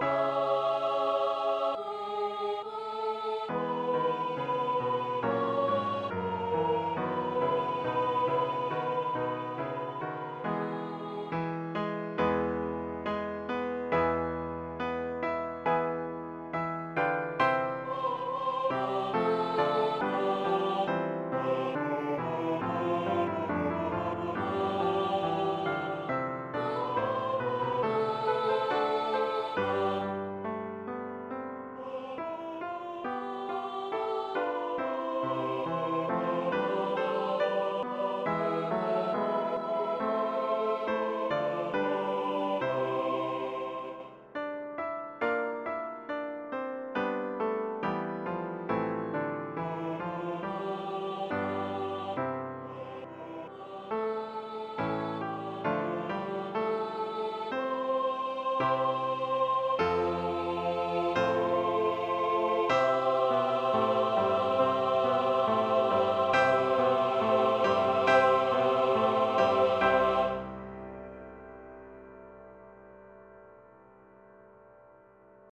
Oh.